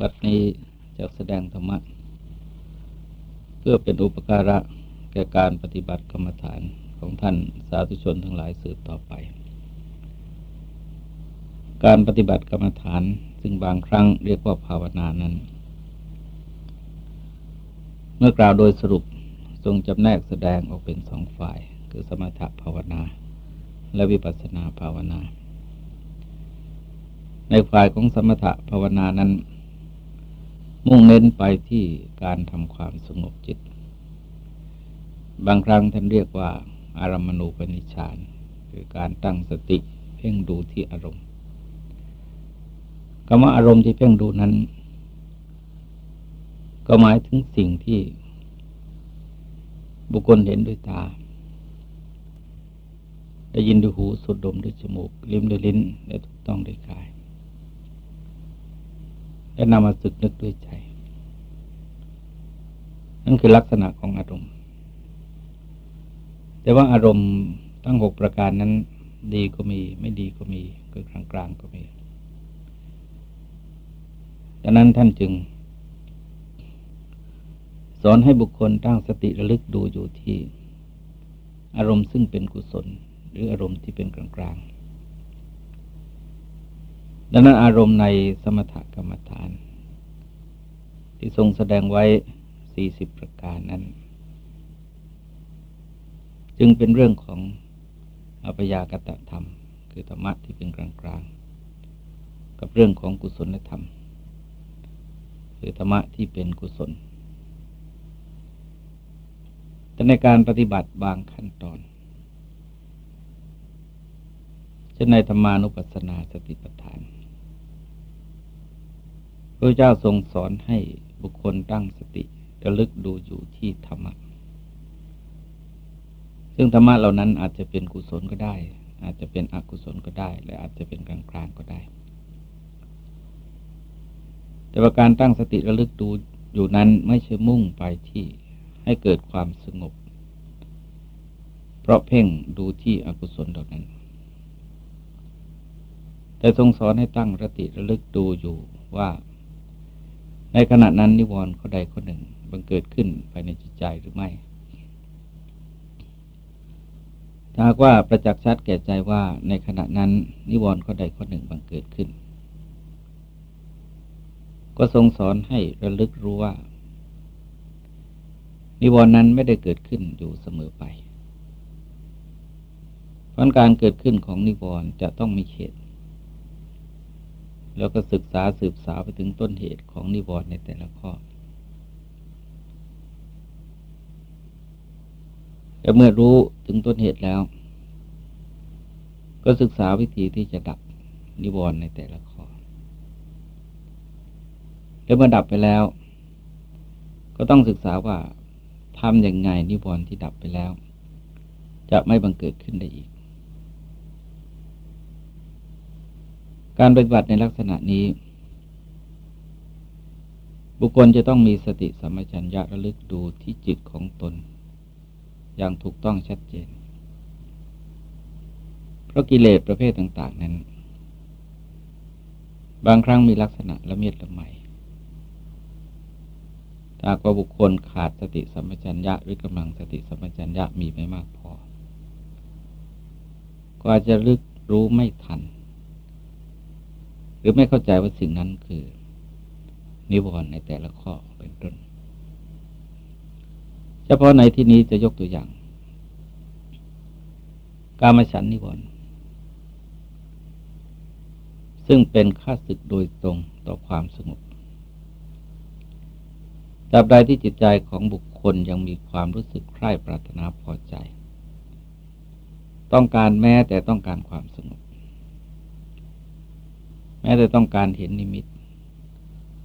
วัดนี้จะแสดงธรรมะ เพื่อเป็นอุปการะแก่การปฏิบัติกรรมฐานของท่านสาธุชนทั้งหลายสืบต่อไป การปฏิบัติกรรมฐานซึ่งบางครั้งเรียกว่าภาวนานั้น เมื่อกล่าวโดยสรุปทรงจำแนกแสดงออกเป็นสองฝ่าย คือสมถภาวนา และวิปัสสนาภาวนา ในฝ่ายของสมถภาวนานั้น มุ่งเน้นไปที่การทำความสงบจิต บางครั้งท่านเรียกว่าอารมณูปนิชานคือการตั้งสติเพ่งดูที่อารมณ์คำว่าอารมณ์ที่เพ่งดูนั้น ก็หมายถึงสิ่งที่บุคคลเห็นด้วยตา ได้ยินด้วยหูสูดดมด้วยจมูก ลิ้มด้วยลิ้น และถูกต้องด้วยกาย และนำมาสึกนึกด้วยใจ นั่นคือลักษณะของอารมณ์ แต่ว่าอารมณ์ทั้งหกประการนั้น ดีก็มี ไม่ดีก็มีคือกลางกลางก็มีดังนั้นท่านจึง สอนให้บุคคลตั้งสติระลึกดูอยู่ที่ อารมณ์ซึ่งเป็นกุศล หรืออารมณ์ที่เป็นกลางกลาง ดังนั้นอารมณ์ในสมถกรรมฐาน ที่ทรงแสดงไว้สี่สิบประการนั้น จึงเป็นเรื่องของอัปยากตธรรม คือธรรมะที่เป็นกลางกลางกับเรื่องของกุศลธรรม คือธรรมะที่เป็นกุศล แต่ในการปฏิบัติบางขั้นตอนเช่นในธรรมานุปัสสนาสติปัฏฐาน พระเจ้าทรงสอนให้บุคคลตั้งสติระลึกดูอยู่ที่ธรรมะ ซึ่งธรรมะเหล่านั้นอาจจะเป็นกุศลก็ได้ อาจจะเป็นอกุศลก็ได้ และอาจจะเป็นกลางกลางก็ได้ แต่ว่าการตั้งสติระลึกดูอยู่นั้นไม่ใช่มุ่งไปที่ให้เกิดความสงบ เพราะเพ่งดูที่อกุศลเหล่านั้น แต่ทรงสอนให้ตั้งรติระลึกดูอยู่ว่า ในขณะนั้นนิวรณ์ข้อใดข้อหนึ่งบังเกิดขึ้นภายในจิตใจหรือไม่ ถ้าว่าประจักษ์ชัดแก่ใจว่าในขณะนั้น นิวรณ์ข้อใดข้อหนึ่งบังเกิดขึ้น ก็ทรงสอนให้ระลึกรู้ว่า นิวรณ์นั้นไม่ได้เกิดขึ้นอยู่เสมอไปเพราะการเกิดขึ้นของนิวรณ์จะต้องมีเหตุ แล้วก็ศึกษาสืบสาวไปถึงต้นเหตุของนิวรณ์ในแต่ละข้อแต่เมื่อรู้ถึงต้นเหตุแล้ว ก็ศึกษาวิธีที่จะดับนิวรณ์ในแต่ละข้อ แล้วเมื่อดับไปแล้ว ก็ต้องศึกษาว่าทำอย่างไงนิวรณ์ที่ดับไปแล้ว จะไม่บังเกิดขึ้นได้อีก การปฏิบัติในลักษณะนี้ บุคคลจะต้องมีสติสัมปชัญญะระลึกดูที่จิตของตน อย่างถูกต้องชัดเจน เพราะกิเลสประเภทต่าง ๆ นั้น บางครั้งมีลักษณะละเมียดละไมถ้าว่าบุคคลขาดสติสัมปชัญญะหรือกำลังสติสัมปชัญญะมีไม่มากพอ ก็อาจจะลึกรู้ไม่ทัน หรือไม่เข้าใจว่าสิ่งนั้นคือ นิวรณ์ในแต่ละข้อเป็นต้น เฉพาะในที่นี้จะยกตัวอย่าง กามฉันนิวรณ์ซึ่งเป็นค่าศึกโดยตรงต่อความสงบตราบใดที่จิตใจของบุคคลยังมีความรู้สึกใคร่ปรารถนาพอใจ ต้องการแม้แต่ต้องการความสงบ แม้แต่ต้องการเห็นนิมิต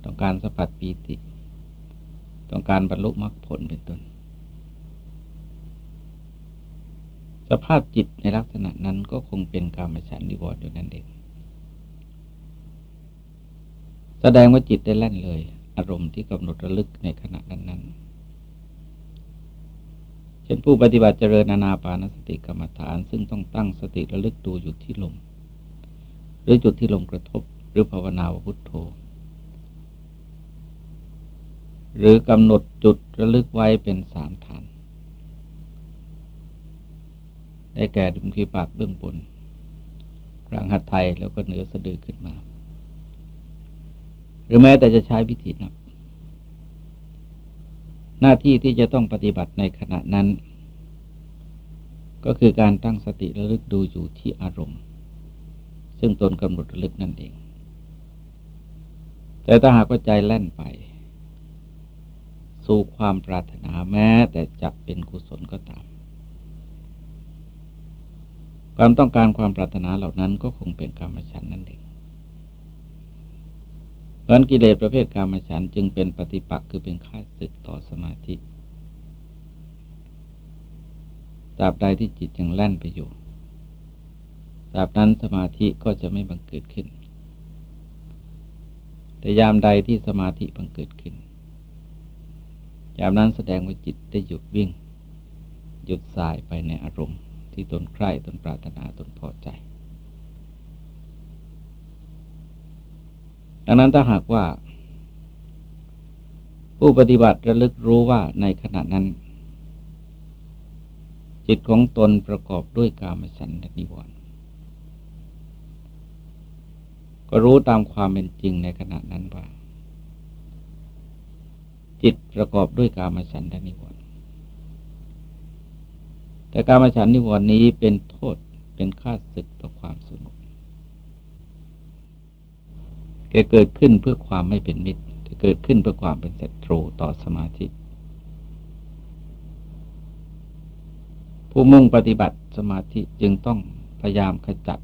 ต้องการสัมผัสปีติ ต้องการบรรลุมรรคผลเป็นต้น สภาพจิตในลักษณะนั้นก็คงเป็นการมฉันนิวรณ์อยู่นั่นเอง แสดงว่าจิตได้แล่นเลย อารมณ์ที่กำหนดระลึกในขณะนั้นๆเช่นผู้ปฏิบัติเจริญนานาปานสติกรรมฐาน ซึ่งต้องตั้งสติระลึกดูอยู่ที่ลม หรือจุดที่ลมกระทบหรือภาวนาวพุทโธ หรือกำหนดจุดระลึกไว้เป็นสามฐาน ได้แก่ดุมขีปากเบื้องบนกลางหัดไทยแล้วก็เหนือสะดือขึ้นมา หรือแม้แต่จะใช้วิธีนับ หน้าที่ที่จะต้องปฏิบัติในขณะนั้น ก็คือการตั้งสติระลึกดูอยู่ที่อารมณ์ ซึ่งตนกำหนดระลึกนั่นเอง แต่ถ้าหากว่าใจแล่นไป สู่ความปรารถนาแม้แต่จะเป็นกุศลก็ตาม ความต้องการความปรารถนาเหล่านั้นก็คงเป็นกรรมฉันนั่นเองเพราะกิเลสประเภทกรรมฉันจึงเป็นปฏิปักษ์คือเป็นค่าศึกต่อสมาธิตราบใดที่จิตยังแล่นไปอยู่ ตราบนั้นสมาธิก็จะไม่บังเกิดขึ้น แต่ยามใดที่สมาธิบังเกิดขึ้น ยามนั้นแสดงว่าจิตได้หยุดวิ่ง หยุดสายไปในอารมณ์ ที่ตนใคร่ตนปรารถนาตนพอใจ ดังนั้นถ้าหากว่า ผู้ปฏิบัติระลึกรู้ว่าในขณะนั้นจิตของตนประกอบด้วยกามฉันนิวรณ ก็รู้ตามความเป็นจริงในขณะนั้นว่า จิตประกอบด้วยกามฉันทนิวรณ์แต่กามาฉันนิวรณ์นี้เป็นโทษเป็นค่าศึกต่อความสงบแกเกิดขึ้นเพื่อความไม่เป็นมิตรจะเกิดขึ้นเพื่อความเป็นศัตรูต่อสมาธิผู้มุ่งปฏิบัติสมาธิจึงต้องพยายามขจัด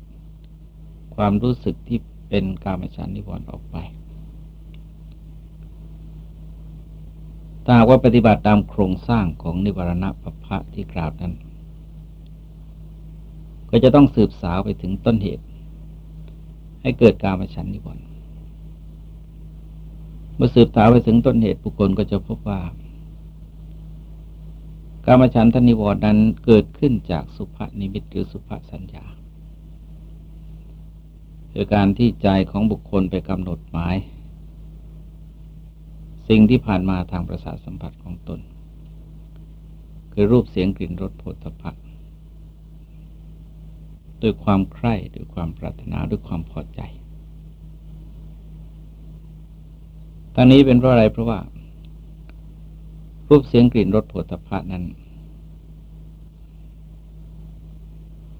ความรู้สึกที่ เป็นการมฉันนิวรณ์ออกไปถ้าว่าปฏิบัติตามโครงสร้างของนิวรณะปภะที่กล่าวนั้น ก็จะต้องสืบสาวไปถึงต้นเหตุ ให้เกิดการมฉันนิวรณ์เมื่อสืบสาวไปถึงต้นเหตุบุคคลก็จะพบว่า การมฉันทนิวรณ์นั้นเกิดขึ้นจากสุภนิมิตหรือสุภสัญญา คือการที่ใจของบุคคลไปกำหนดหมาย สิ่งที่ผ่านมาทางประสาทสัมผัสของตน คือรูปเสียงกลิ่นรสโผฏฐัพพด้วยความใคร่ด้วยความปรารถนาด้วยความพอใจทั้งนี้เป็นเพราะอะไรเพราะว่า รูปเสียงกลิ่นรสผลิภัณฑ์นั้น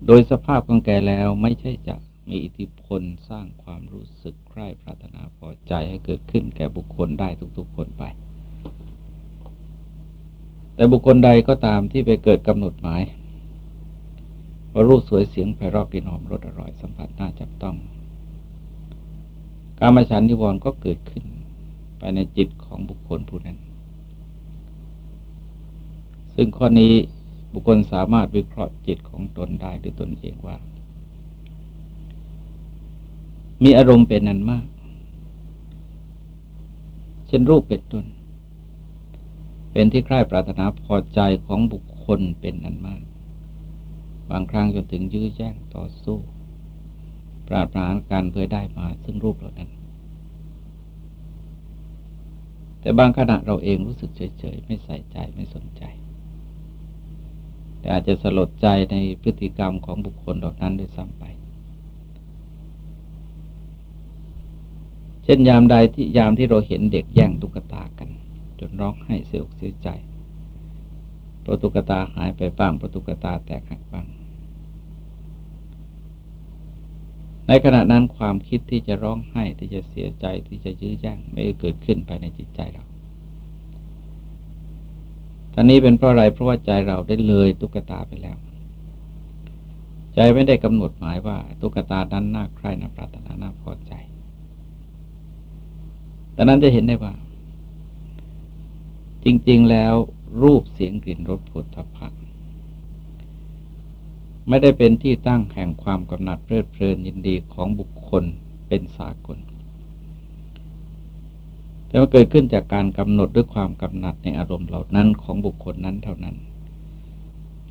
โดยสภาพของแกแล้วไม่ใช่จะ มีอิทธิพลสร้างความรู้สึกใคร่ปรารถนาพอใจให้เกิดขึ้นแก่บุคคลได้ทุกๆคนไป แต่บุคคลใดก็ตามที่ไปเกิดกำหนดหมายว่ารูปสวยเสียงไพเราะกลิ่นหอมรสอร่อยสัมผัสน่าจับต้อง การมาฉันนิวรณ์ก็เกิดขึ้นไปในจิตของบุคคลผู้นั้น ซึ่งข้อนี้บุคคลสามารถวิเคราะห์จิตของตนได้ด้วยตนเองว่า มีอารมณ์เป็นนันมาก เช่นรูปเป็นต้น เป็นที่ใคร่ปรารถนาพอใจของบุคคลเป็นนันมาก บางครั้งจนถึงยื้อแย่งต่อสู้ ปราดปรานการเพื่อได้มา ซึ่งรูปเหล่านั้น แต่บางขณะเราเองรู้สึกเฉยๆ ไม่ใส่ใจไม่สนใจแต่อาจจะสลดใจในพฤติกรรมของบุคคลเหล่านั้นด้วยซ้ำไป เช่นยามใดที่ยามที่เราเห็นเด็กแย่งตุ๊กตากัน จนร้องไห้เสียอกเสียใจพระตุ๊กตาหายไปบ้างพระตุ๊กตาแตกหักบ้าง ในขณะนั้นความคิดที่จะร้องไห้ที่จะเสียใจที่จะยื้อแย่งไม่เกิดขึ้นภายในจิตใจเราตอนนี้เป็นเพราะอะไรเพราะว่าใจเราได้เลยตุ๊กตาไปแล้ว ใจไม่ได้กำหนดหมายว่าตุ๊กตานั้นน่าใคร่น่าปรารถนาน่าพอใจ ดังนั้นจะเห็นได้ว่า จริง ๆ แล้วรูปเสียงกลิ่นรสผลทพะไม่ได้เป็นที่ตั้งแห่งความกำหนัดเพลิดเพลินยินดีของบุคคลเป็นสากล แต่ว่าเกิดขึ้นจากการกำหนดด้วยความกำหนัดในอารมณ์เหล่านั้นของบุคคลนั้นเท่านั้น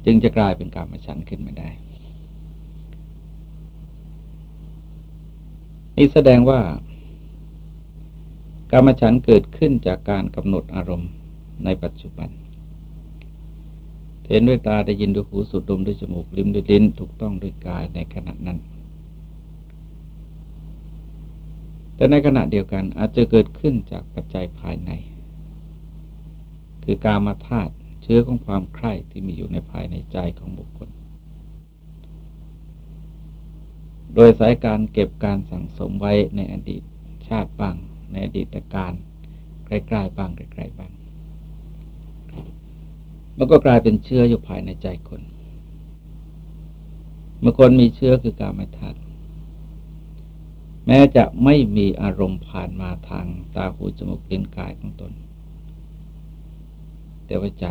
จึงจะกลายเป็นการมาฉันขึ้นไม่ได้ นี่แสดงว่า กรรมฉันเกิดขึ้นจากการกำหนดอารมณ์ในปัจจุบัน เห็นด้วยตาได้ยินด้วยหูสูดดมด้วยจมูกลิ้มด้วยลิ้นถูกต้องด้วยกายในขณะนั้น แต่ในขณะเดียวกันอาจจะเกิดขึ้นจากปัจจัยภายใน คือการมาธาตุเชื้อของความใคร่ที่มีอยู่ในภายในใจของบุคคล โดยสายการเก็บการสั่งสมไว้ในอดีตชาติบ้าง ในอดีตการใกล้ๆบ้างไกลๆบ้าง มันก็กลายเป็นเชื้ออยู่ภายในใจคนเมื่อคนมีเชื้อคือการมาทัดแม้จะไม่มีอารมณ์ผ่านมาทางตาหูจมูกลิ้นกายของตน แต่ว่าใจ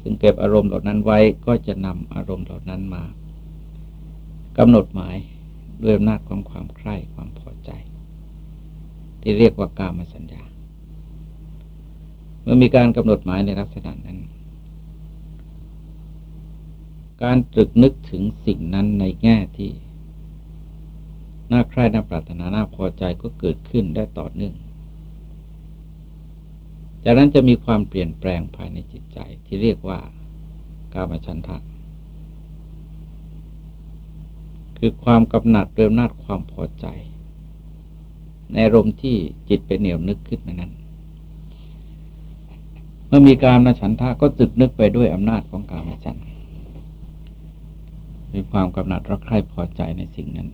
ซึ่งเก็บอารมณ์เหล่านั้นไว้ก็จะนำอารมณ์เหล่านั้นมากำหนดหมายด้วยอำนาจของความใคร่ความพอ ที่เรียกว่ากามสัญญา เมื่อมีการกำหนดหมายในลักษณะนั้น การตรึกนึกถึงสิ่งนั้นในแง่ที่น่าใคร่น่าปรารถนาน่าพอใจก็เกิดขึ้นได้ต่อเนื่อง จากนั้นจะมีความเปลี่ยนแปลงภายในจิตใจที่เรียกว่ากามฉันทะคือความกำหนัดเริ่มนาดความพอใจ ในอารมณ์ที่จิตเป็นเหนียวนึกขึ้นมานั้น เมื่อมีการมาฉันทะก็ตึกนึกไปด้วยอำนาจของการมาฉันมีความกำหนัดรักใคร่พอใจในสิ่งนั้น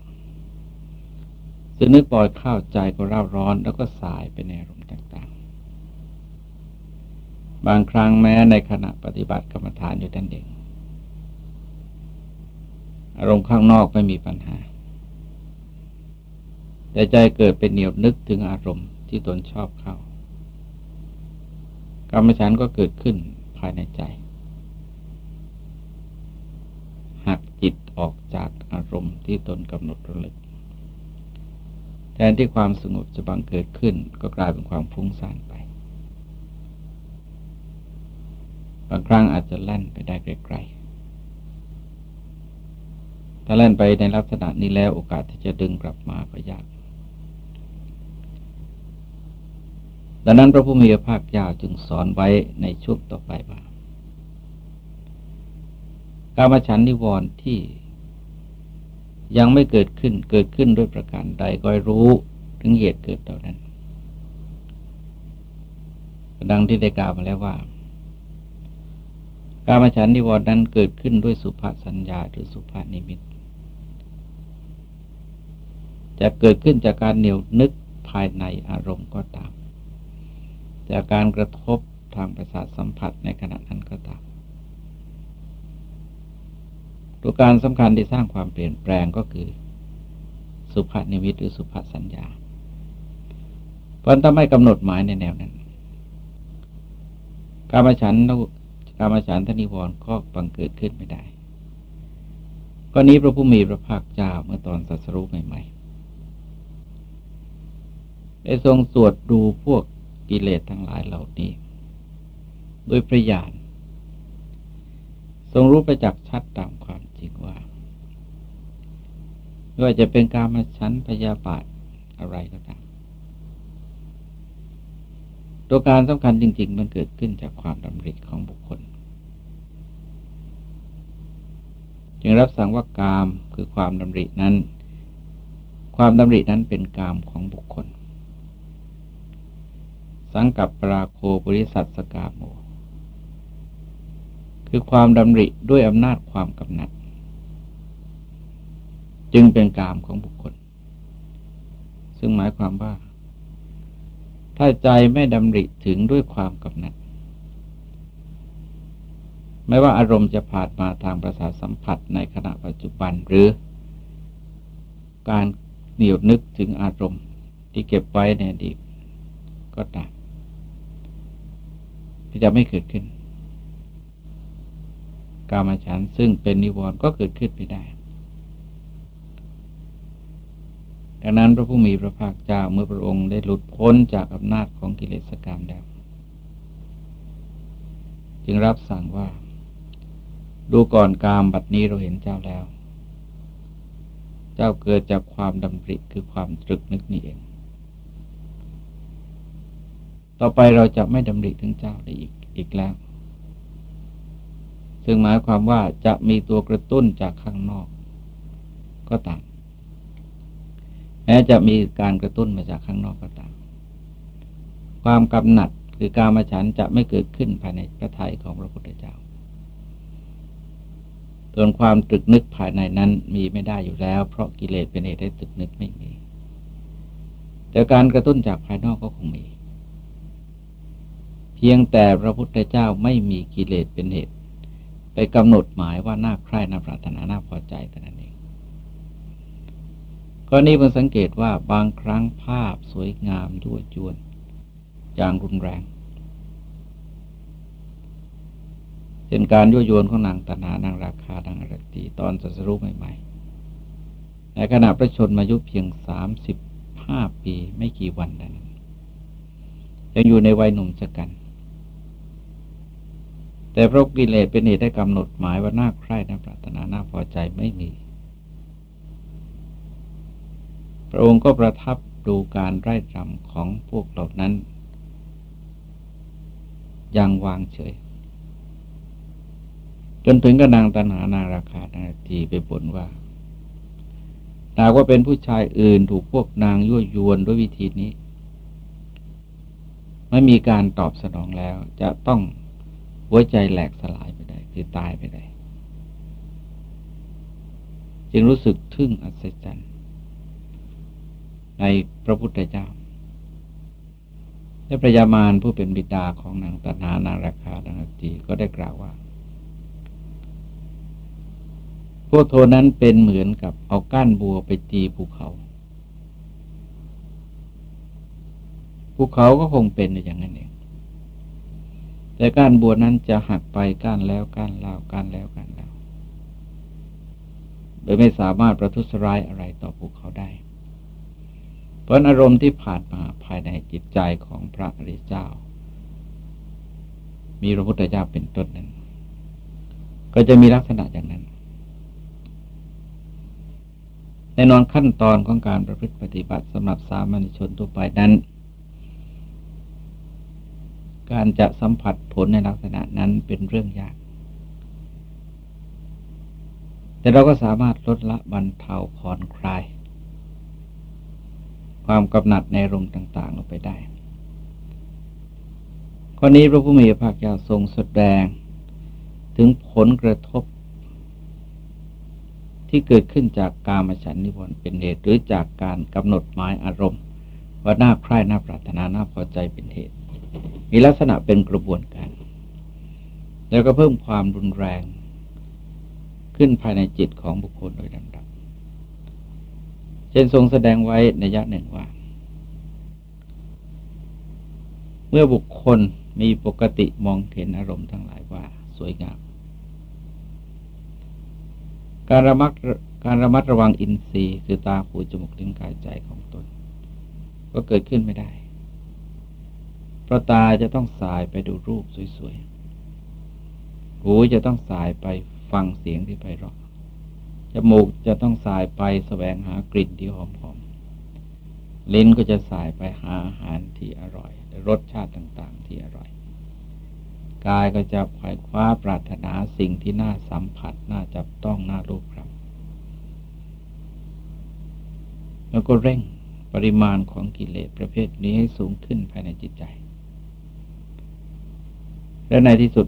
สึ่นึกปล่อยเข้าใจก็เร่าร้อนแล้วก็สายไปในอารมณ์ต่างๆ บางครั้งแม้ในขณะปฏิบัติกรรมฐานอยู่ด้านเองอารมณ์ข้างนอกไม่มีปัญหา แต่ใจเกิดเป็นเหนียวนึกถึงอารมณ์ที่ตนชอบเข้ากรรมฉันก็เกิดขึ้นภายในใจ หักจิตออกจากอารมณ์ที่ตนกำหนดระลึก แทนที่ความสงบจะบังเกิดขึ้น ก็กลายเป็นความฟุ้งซ่านไป บางครั้งอาจจะแล่นไปได้ไกลๆถ้าแล่นไปในลักษณะนี้แล้วโอกาสที่จะดึงกลับมาก็ยาก ดังนั้นพระผู้มีพระภาคเจ้าจึงสอนไว้ในช่วงต่อไปว่า การมาฉันนิวรณ์ที่ยังไม่เกิดขึ้นเกิดขึ้นด้วยประการใดก็รู้ถึงเหตุเกิดเหล่านั้น ดังที่ได้กล่าวมาแล้วว่า การมาฉันนิวรณ์นั้นเกิดขึ้นด้วยสุภาษสัญญาหรือสุภาษนิมิต จะเกิดขึ้นจากการเหนียวนึกภายในอารมณ์ก็ตาม จากการกระทบทางประสาทสัมผัสในขณะนั้นก็ตามตัวการสำคัญที่สร้างความเปลี่ยนแปลงก็คือ สุภานิมิตหรือสุภาสัญญาเพราะถ้าไม่กำหนดหมายในแนวนั้นการมาฉันการมาฉันทนิวรณ์ก็บังเกิดขึ้นไม่ได้ก็นี้พระผู้มีพระภาคเจ้าเมื่อตอนสัสรุปใหม่ๆได้ทรงสวดดูพวก กิเลสทั้งหลายเหล่านี้ โดยประยานทรงรู้ไปจากชัดตามความจริงว่าไม่ว่าจะเป็นการมาชั้นพยาบาทอะไรก็ตามตัวการสำคัญจริง ๆ มันเกิดขึ้นจากความดำริของบุคคลจึงรับสั่งว่ากามคือความดำรินั้น ความดำรินั้นเป็นกามของบุคคล สังกับปราโคบริสัทสกาโม คือความดำริด้วยอำนาจความกำหนัด จึงเป็นกามของบุคคล ซึ่งหมายความว่า ถ้าใจไม่ดำริถึงด้วยความกำหนัด ไม่ว่าอารมณ์จะผ่านมาทางประสาทสัมผัสในขณะปัจจุบันหรือ การเหนียวนึกถึงอารมณ์ที่เก็บไว้ในอดีตก็ตาม จะไม่เกิดขึ้น กามฉันซึ่งเป็นนิวรณ์ก็เกิดขึ้นไม่ได้ดังนั้นพระผู้มีพระภาคเจ้าเมื่อพระองค์ได้หลุดพ้นจากอำนาจของกิเลสกรรมแล้วจึงรับสั่งว่า ดูก่อนกามบัดนี้เราเห็นเจ้าแล้ว เจ้าเกิดจากความดำริคือความตรึกนึกนี่เอง ต่อไปเราจะไม่ดำริถึงเจ้าได้อีกอีกแล้ว ซึ่งหมายความว่าจะมีตัวกระตุ้นจากข้างนอก ก็ตาม แม้จะมีการกระตุ้นมาจากข้างนอกก็ตาม ความกำหนัดคือการมาฉันจะไม่เกิดขึ้นภายในพระทัยของพระพุทธเจ้าส่วนความตรึกนึกภายในนั้นมีไม่ได้อยู่แล้ว เพราะกิเลสเป็นเหตุให้ตรึกนึกไม่มี แต่การกระตุ้นจากภายนอกก็คงมี พียงแต่พระพุทธเจ้าไม่มีกิเลสเป็นเหตุ ไปกำหนดหมายว่าน่าใคร่น่าปรารถนาน่าพอใจแต่นั้นเองก็นี้มันสังเกตว่าบางครั้งภาพสวยงามด้วยจวนอย่างรุนแรงเป็นการยั่วยวนของนางตนานางราคานางรตีตอนสัสรุใหม่ๆ ในขณะประชนมายุเพียงสามสิบห้าปีไม่กี่วันนั้นยังอยู่ในวัยหนุ่มชะกัน แต่พระกิเลสเป็นเหตุได้กำหนดหมายว่าน่าใคร่น่าปรารถนาน่าพอใจไม่มี พระองค์ก็ประทับดูการไร้รำของพวกเหล่านั้นอย่างวางเฉย จนถึงกระนางตันหานาราคานาทีไปบ่นว่าหากว่าเป็นผู้ชายอื่นถูกพวกนางยั่วยวนด้วยวิธีนี้ ไม่มีการตอบสนองแล้วจะต้อง หัวใจแหลกสลายไปได้คือตายไปได้ จึงรู้สึกทึ่งอัศจรรย์ในพระพุทธเจ้าและพระยามารผู้เป็นบิดาของนางตนานางราคานางตีก็ได้กล่าวว่า พวกโทนั้นเป็นเหมือนกับเอาก้านบัวไปตีภูเขา ภูเขาก็คงเป็นอย่างนั้นเอง แต่ก้านบัวนั้นจะหักไปก้านแล้วก้านเล่าก้านแล้วก้านเล่าโดยไม่สามารถประทุษร้ายอะไรต่อภูเขาได้ เพราะอารมณ์ที่ผ่านมาภายในจิตใจของพระอริยเจ้า มีพระพุทธเจ้าเป็นต้นนั้น ก็จะมีลักษณะอย่างนั้นแน่นอนขั้นตอนของการประพฤติปฏิบัติสำหรับสามัญชนทั่วไปนั้น การจะสัมผัสผลในลักษณะนั้นเป็นเรื่องยาก แต่เราก็สามารถลดละบรรเทาผ่อนคลาย ความกำหนัดในรมต่างๆลงไปได้ข้อนี้พระผู้มีพระภาคเจ้าทรงแสดง ถึงผลกระทบ ที่เกิดขึ้นจากกามฉันนิวรณ์เป็นเหตุ หรือจากการกำหนดหมายอารมณ์ ว่าน่าใคร่น่าปรารถนาน่าพอใจเป็นเหตุ มีลักษณะเป็นกระบวนการ แล้วก็เพิ่มความรุนแรงขึ้นภายในจิตของบุคคลโดยลำดับ เช่นทรงแสดงไว้ในยะหนึ่งว่า เมื่อบุคคลมีปกติมองเห็นอารมณ์ทั้งหลายว่าสวยงาม การระมัดการระมัดระวังอินทรีย์คือตาหูจมูกลิ้นกายใจของตน ก็เกิดขึ้นไม่ได้ ราะตาจะต้องสายไปดูรูปสวยๆ หูจะต้องสายไปฟังเสียงที่ไพเราะ จมูกจะต้องสายไปแสวงหากลิ่นที่หอมๆ ลิ้นก็จะสายไปหาอาหารที่อร่อย รสชาติต่างๆที่อร่อย กายก็จะขว่คว้าปรารถนาสิ่งที่น่าสัมผัส น่าจับต้อง น่ารูปครับ แล้วก็เร่งปริมาณของกิเลสประเภทนี้ให้สูงขึ้นภายในจิตใจ และในที่สุด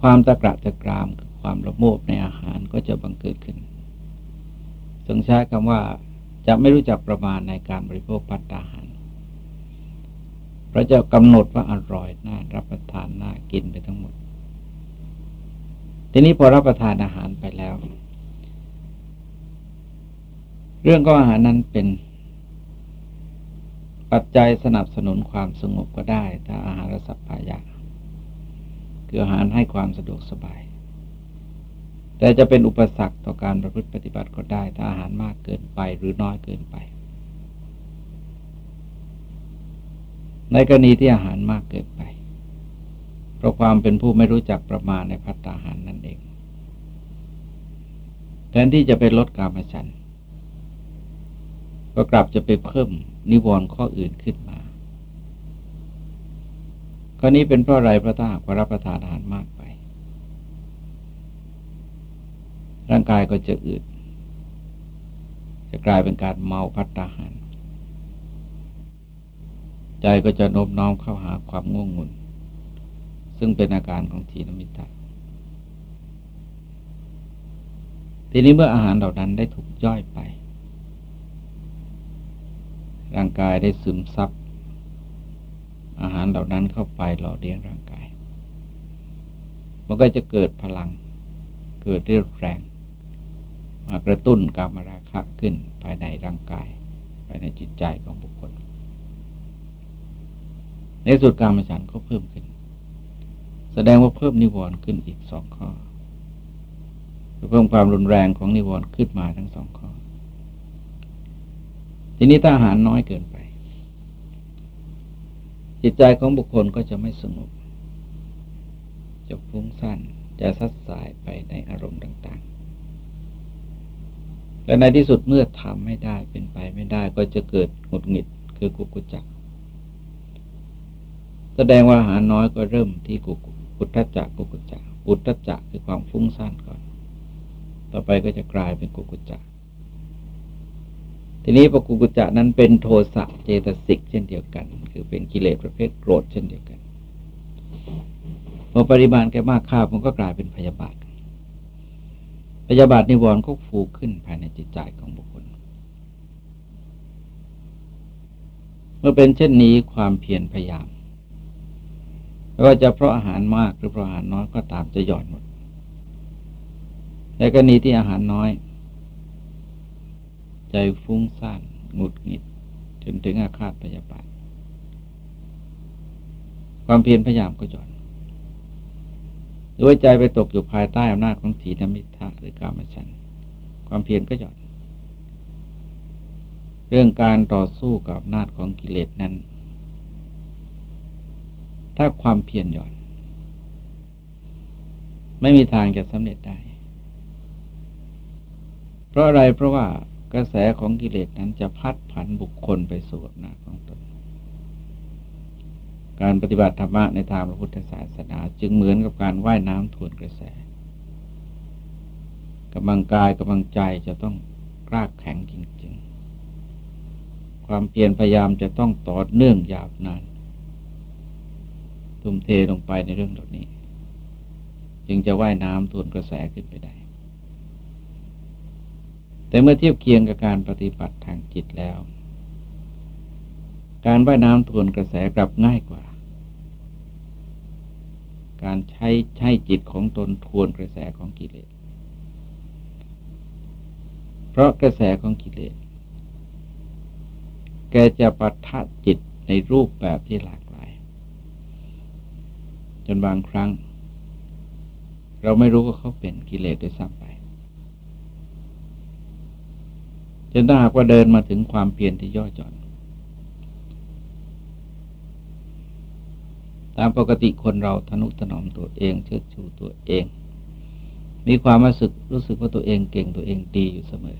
ความตะกระตะกรามความระโมบในอาหารก็จะบังเกิดขึ้นทรงใช้คำว่าจะไม่รู้จักประมาณในการบริโภคปัตตาหารพระเจ้ากำหนดว่าอร่อยน่ารับประทานน่ากินไปทั้งหมด ทีนี้พอรับประทานอาหารไปแล้ว เรื่องก็อาหารนั้นเป็น ปัจจัยสนับสนุนความสงบก็ได้ ถ้าอาหารสัพพายะคืออาหารให้ความสะดวกสบาย แต่จะเป็นอุปสรรคต่อการประพฤติปฏิบัติก็ได้ ถ้าอาหารมากเกินไปหรือน้อยเกินไป ในกรณีที่อาหารมากเกินไป เพราะความเป็นผู้ไม่รู้จักประมาณในพัตตาหารนั่นเอง แทนที่จะไปลดกามฉันก็กลับจะไปเพิ่ม นิวรณ์ข้ออื่นขึ้นมา ข้อนี้เป็นเพราะอะไรพระตาหากรับประทานอาหารมากไป ร่างกายก็จะอืดจะกลายเป็นการเมาพัตตาหาร ใจก็จะโน้มน้อมเข้าหาความง่วงงุนซึ่งเป็นอาการของทีนมิตาทีนี้เมื่ออาหารเหล่านั้นได้ถูกย่อยไป ร่างกายได้ซึมซับอาหารเหล่านั้นเข้าไปหล่อเลี้ยงร่างกาย มันก็จะเกิดพลัง เกิดเรี่ยวแรง มากระตุ้นกามราคะขึ้นภายในร่างกาย ภายในจิตใจของบุคคล ในสุดการมฉันก็เพิ่มขึ้น แสดงว่าเพิ่มนิวรณ์ขึ้นอีกสองข้อเพิ่มความรุนแรงของนิวรณ์ขึ้นมาทั้งสองข้อ ทีนี้ถ้าอาหารน้อยเกินไป จิตใจของบุคคลก็จะไม่สงบจะฟุ้งซ่านจะซัดสายไปในอารมณ์ต่างๆและในที่สุดเมื่อทำไม่ได้เป็นไปไม่ได้ก็จะเกิดหงุดหงิดคือกุกุจักแสดงว่าอาหารน้อยก็เริ่มที่กุกุทัจักกุกุจักอุทัจักคือความฟุ้งซ่านก่อน ต่อไปก็จะกลายเป็นกุกุจจะ ทีนี้ปกุกุจะนั้นเป็นโทสะเจตสิกเช่นเดียวกัน คือเป็นกิเลสประเภทโกรธเช่นเดียวกันพอปริมาณแกมากข้ามันก็กลายเป็นพยาบาท พยาบาทนิวรณ์ก็ฟูขึ้นภายในจิตใจของบุคคล เมื่อเป็นเช่นนี้ความเพียรพยายามไม่ว่าจะเพราะอาหารมากหรือเพราะอาหารน้อยก็ตามจะหย่อนหมดแต่กรณีที่อาหารน้อย ใจฟุ้งซ่านหงุดหงิด จนถึงอาฆาตพยาบาท ความเพียรพยายามก็หย่อนด้วยใจไปตกอยู่ภายใต้อำนาจของถีนมิทะหรือกามฉัน ความเพียรก็หย่อน เรื่องการต่อสู้กับอำนาจของกิเลสนั้น ถ้าความเพียรหย่อน ไม่มีทางจะสำเร็จได้ เพราะอะไรเพราะว่า กระแสของกิเลสนั้นจะพัดผันบุคคลไปสู่อำนาจของตน การปฏิบัติธรรมะในทางพระพุทธศาสนา จึงเหมือนกับการว่ายน้ำทวนกระแสกำลังกายกำลังใจจะต้องกล้าแข็งจริง ๆ ความเพียรพยายามจะต้องต่อเนื่องยาวนานทุ่มเทลงไปในเรื่องเหล่านี้ จึงจะว่ายน้ำทวนกระแสขึ้นไปได้ แต่เมื่อเทียบเคียงกับการปฏิบัติทางจิตแล้ว การว่ายน้ำทวนกระแสกลับง่ายกว่า การใช้ใช้จิตของตนทวนกระแสของกิเลส เพราะกระแสของกิเลส แกจะปะทะจิตในรูปแบบที่หลากหลาย จนบางครั้ง เราไม่รู้ว่าเขาเป็นกิเลสด้วยซ้ำไป จนถ้าหากว่าเดินมาถึงความเพียรที่ย่อหย่อน ตามปกติคนเราทนุถนอมตัวเอง เชิดชูตัวเอง มีความรู้สึกรู้สึกว่าตัวเองเก่งตัวเองดีอยู่เสมอ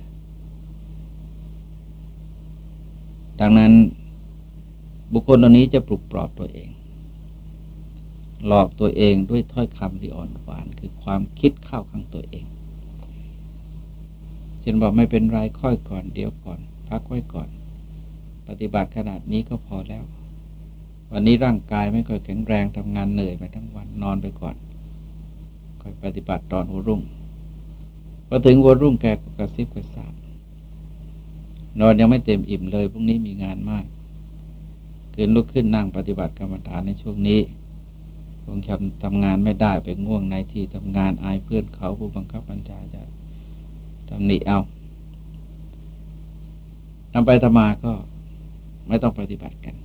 ดังนั้นบุคคลเหล่านี้จะปลุกปลอบตัวเอง หลอกตัวเองด้วยถ้อยคำที่อ่อนหวาน คือความคิดเข้าข้างตัวเอง เช่นบอกไม่เป็นไรค่อยก่อน เดี๋ยวก่อน พักไว้ก่อน ปฏิบัติขนาดนี้ก็พอแล้ว วันนี้ร่างกายไม่ค่อยแข็งแรงทำงานเหนื่อยไปทั้งวันนอนไปก่อน ค่อยปฏิบัติตอนหัวรุ่งพอถึงหัวรุ่งแกก็กระซิบกระซาบนอนยังไม่เต็มอิ่มเลยพรุ่งนี้มีงานมากคืนลุกขึ้นนั่งปฏิบัติกรรมฐานในช่วงนี้คงทำงานไม่ได้ไปง่วงในที่ทำงานอายเพื่อนเขาผู้บังคับบัญชาจะ ตำหนิเอาทำไปทำมาก็ไม่ต้องปฏิบัติกัน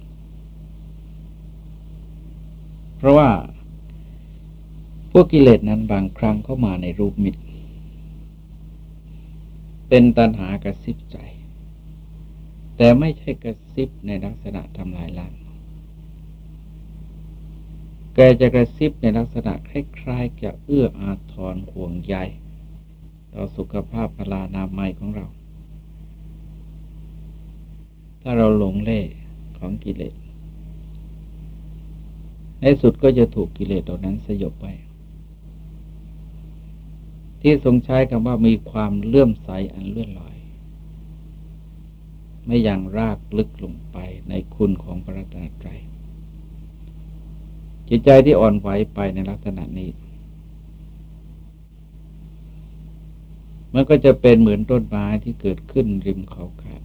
เพราะว่าพวกกิเลสนั้นบางครั้งเข้ามาในรูปมิตร เป็นตัณหากระซิบใจ แต่ไม่ใช่กระซิบในลักษณะทำลายล้างแกจะกระซิบในลักษณะคล้ายๆกับเอื้ออาทรห่วงใย ต่อสุขภาพพลานามัยของเรา ถ้าเราหลงเล่ของกิเลส ในสุดก็จะถูกกิเลสเหล่านั้นสยบไป ที่ทรงใช้คำว่ามีความเลื่อมใสอันเลื่อนลอย ไม่อย่างรากลึกลงไปในคุณของพระรัตนตรัยจิตใจที่อ่อนไหวไปในลักษณะนี้ มันก็จะเป็นเหมือนต้นไม้ที่เกิดขึ้นริมเขาขาด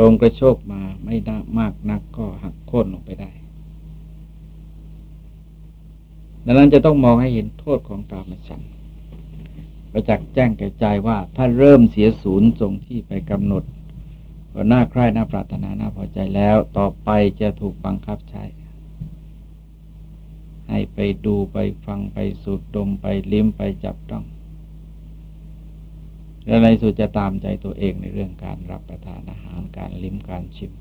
ลงกระโชกมาไม่ได้มากนักก็หักโค่นลงไปได้ ดังนั้นจะต้องมองให้เห็นโทษของตามฉันประจักษ์แจ้งแก่ใจว่าถ้าเริ่มเสียศูนย์ทรงที่ไปกำหนดว่าน้าใคร่น้าปรารถนาหน้าพอใจแล้ว ต่อไปจะถูกบังคับใช้ ให้ไปดูไปฟังไปสูดดมไปลิ้มไปจับต้องและในสุดจะตามใจตัวเองในเรื่องการรับประทานอาหารการลิ้มการชิม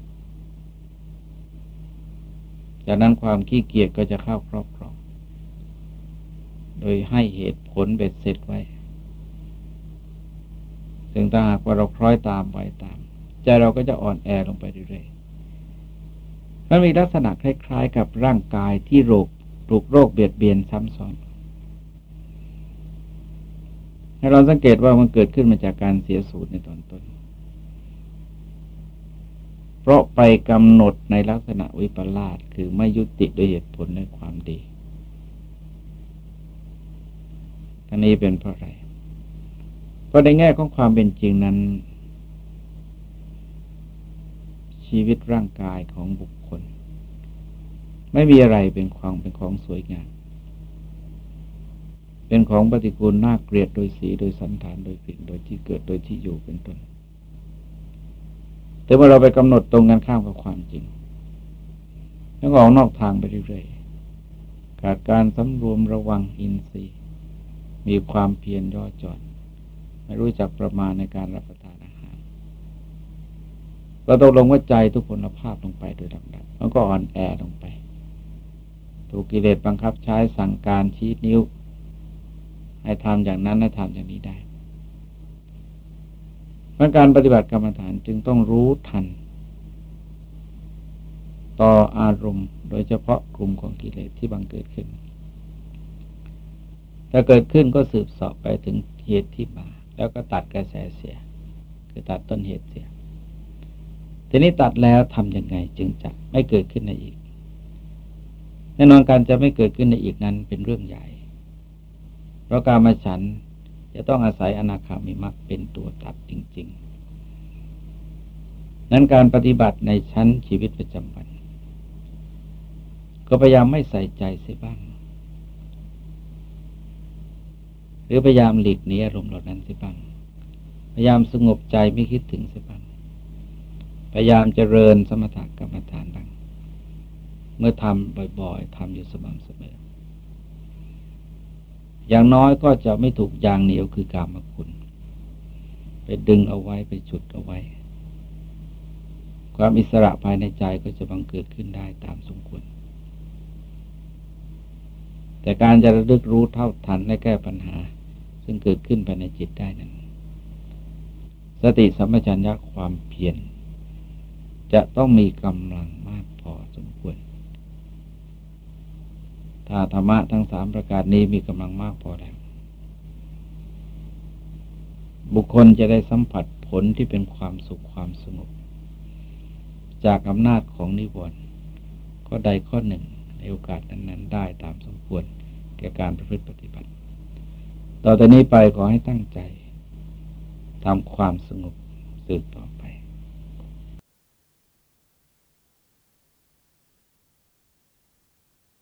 จากนั้นความขี้เกียจก็จะเข้าครอบครอง โดยให้เหตุผลเบ็ดเสร็จไว้ถึงถ้าหากว่าเราคล้อยตามไปตาม ใจเราก็จะอ่อนแอลงไปเรื่อยๆมันมีลักษณะคล้ายๆ กับร่างกายที่โรค ถูกโรคเบียดเบียนซ้ำซ้อนให้เราสังเกตว่ามันเกิดขึ้นมาจากการเสียสูตรในตอนต้น เพราะไปกำหนดในลักษณะวิปลาสคือไม่ยุติด้วยเหตุผลในความดีอันนี้เป็นเพราะอะไร เพราะในแง่ของความเป็นจริงนั้น ชีวิตร่างกายของบุค ไม่มีอะไรเป็นความเป็นของสวยงาม เป็นของปฏิกูลน่าเกลียดโดยสีโดยสันฐานโดยสิ่งโดยที่เกิดโดยที่อยู่เป็นต้น แต่เมื่อเราไปกำหนดตรงกันข้ามกับความจริงแล้วออกนอกทางไปเรื่อยๆขาดการสำรวมระวังอินทรีย์ มีความเพียรย่อจอดไม่รู้จักประมาณในการรับประทานอาหาร เราตกลงว่าใจทุกพลภาพลงไปโดยลำดับมันก็อ่อนแอลง ถูกกิเลสบังคับใช้สั่งการชี้นิ้ว ให้ทำอย่างนั้นให้ทำอย่างนี้ได้เพราะการปฏิบัติกรรมฐานจึงต้องรู้ทัน ต่ออารมณ์ โดยเฉพาะกลุ่มของกิเลสที่บังเกิดขึ้น ถ้าเกิดขึ้นก็สืบสอบไปถึงเหตุที่มา แล้วก็ตัดกระแสเสีย คือตัดต้นเหตุเสียทีนี้ตัดแล้วทำยังไงจึงจะไม่เกิดขึ้นในอีก น่นอนการจะไม่เกิดขึ้นในอีกนั้นเป็นเรื่องใหญ่ เพราะการมาฉันจะต้องอาศัยอนาคามิมักเป็นตัวตัดจริง ๆ นั้นการปฏิบัติในชั้นชีวิตประจำวัน ก็พยายามไม่ใส่ใจเสียบ้าง หรือพยายามหลีกหนีอารมณ์เหล่านั้นเสียบ้าง พยายามสงบใจไม่คิดถึงเสียบ้าง พยายามเจริญสมถกรรมฐานบ้าง เมื่อทำบ่อยๆทำอยู่สม่ำเสมอ อย่างน้อยก็จะไม่ถูกยางเหนียวคือกามคุณ ไปดึงเอาไว้ไปจุดเอาไว้ ความอิสระภายในใจก็จะบังเกิดขึ้นได้ตามสมควร แต่การจะระลึกรู้เท่าทันและแก้ปัญหา ซึ่งเกิดขึ้นภายในจิตได้นั้น สติสัมปชัญญะความเพียรจะต้องมีกำลังมากพอสมควร ถ้าธรรมะทั้งสามประการนี้มีกำลังมากพอแล้วบุคคลจะได้สัมผัสผลที่เป็นความสุขความสงบ จากอำนาจของนิวรณ์ก็ใดข้อหนึ่งในโอกาสนั้นๆ ได้ตามสมควรแก่การประพฤติปฏิบัติ ต่อแต่นี้ไปขอให้ตั้งใจทำความสงบสืบต่อ